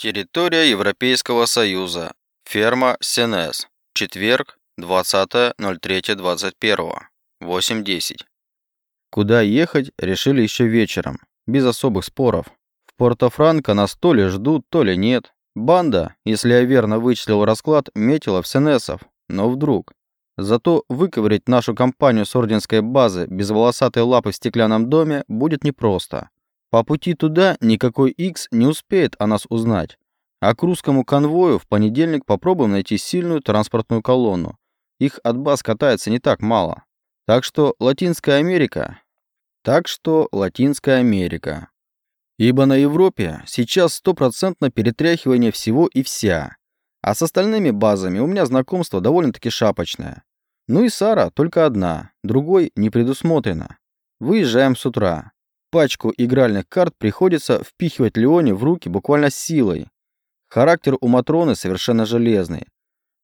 Территория Европейского Союза. Ферма Сенес. Четверг, 20.03.21. 8.10. Куда ехать, решили еще вечером, без особых споров. В Порто-Франко нас то ли ждут, то ли нет. Банда, если я верно вычислил расклад, метила в Сенесов, но вдруг. Зато выковырять нашу компанию с орденской базы без волосатой лапы в стеклянном доме будет непросто. По пути туда никакой X не успеет о нас узнать. А к русскому конвою в понедельник попробуем найти сильную транспортную колонну. Их от баз катается не так мало. Так что Латинская Америка... Так что Латинская Америка. Ибо на Европе сейчас стопроцентно перетряхивание всего и вся. А с остальными базами у меня знакомство довольно-таки шапочное. Ну и Сара только одна, другой не предусмотрено. Выезжаем с утра. Пачку игральных карт приходится впихивать Леоне в руки буквально силой. Характер у Матроны совершенно железный.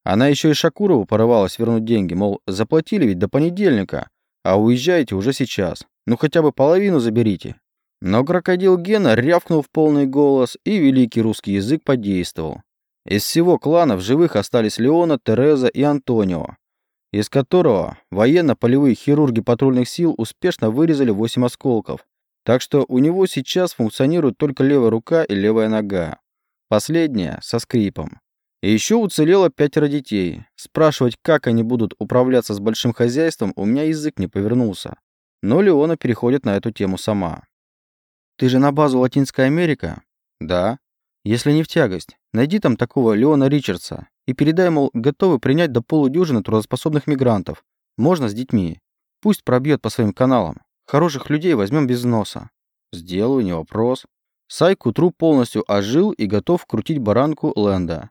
Она еще и Шакурову порывалась вернуть деньги, мол, заплатили ведь до понедельника, а уезжаете уже сейчас. Ну хотя бы половину заберите. Но крокодил Гена рявкнул в полный голос, и великий русский язык подействовал. Из всего клана в живых остались Леона, Тереза и Антонио, из которого военно-полевые хирурги патрульных сил успешно вырезали 8 осколков, так что у него сейчас функционирует только левая рука и левая нога. Последняя со скрипом. И еще уцелело пятеро детей. Спрашивать, как они будут управляться с большим хозяйством, у меня язык не повернулся. Но Леона переходит на эту тему сама. «Ты же на базу Латинская Америка?» «Да». «Если не в тягость, найди там такого Леона Ричардса и передай, мол, готовы принять до полудюжины трудоспособных мигрантов. Можно с детьми. Пусть пробьет по своим каналам. Хороших людей возьмем без носа. Сделаю, не вопрос. Сай к утру полностью ожил и готов крутить баранку Лэнда.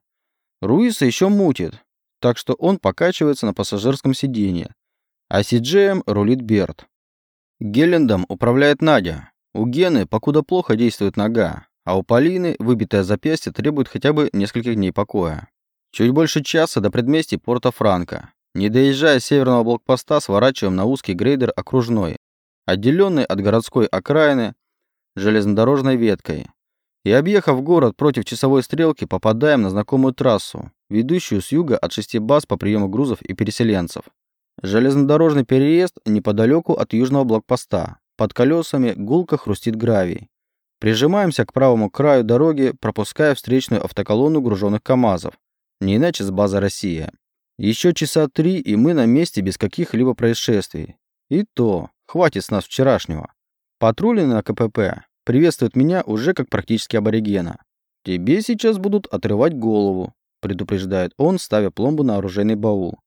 Руиса еще мутит, так что он покачивается на пассажирском сиденье. А Сиджеем рулит Берт. Гелендом управляет Надя. У Гены покуда плохо действует нога, а у Полины выбитое запястье требует хотя бы нескольких дней покоя. Чуть больше часа до предместья Порто-Франко. Не доезжая северного блокпоста, сворачиваем на узкий грейдер окружной, отделенный от городской окраины железнодорожной веткой. И объехав город против часовой стрелки, попадаем на знакомую трассу, ведущую с юга от шести баз по приему грузов и переселенцев. Железнодорожный переезд неподалеку от южного блокпоста. Под колесами гулко хрустит гравий. Прижимаемся к правому краю дороги, пропуская встречную автоколонну груженных КАМАЗов. Не иначе с базы «Россия». Еще часа три, и мы на месте без каких-либо происшествий. И то, Хватит с нас вчерашнего. Патрули на КПП приветствуют меня уже как практически аборигена. Тебе сейчас будут отрывать голову, предупреждает он, ставя пломбу на оружейный баул.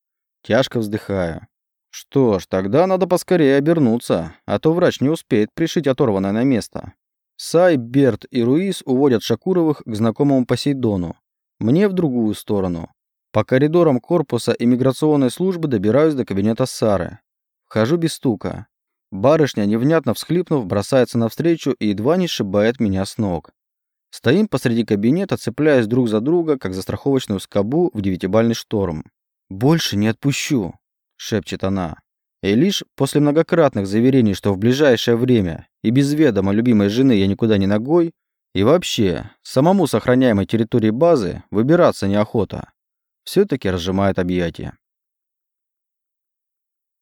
Тяжко вздыхая. Что ж, тогда надо поскорее обернуться, а то врач не успеет пришить оторванное на место. Сай, Берт и Руис уводят Шакуровых к знакомому Посейдону. Мне в другую сторону. По коридорам корпуса иммиграционной службы добираюсь до кабинета Сары. Вхожу без стука. Барышня, невнятно всхлипнув, бросается навстречу и едва не сшибает меня с ног. Стоим посреди кабинета, цепляясь друг за друга, как за страховочную скобу в девятибальный шторм. «Больше не отпущу», — шепчет она. И лишь после многократных заверений, что в ближайшее время и без ведома любимой жены я никуда не ногой, и вообще, самому сохраняемой территории базы выбираться неохота, все-таки разжимает объятия.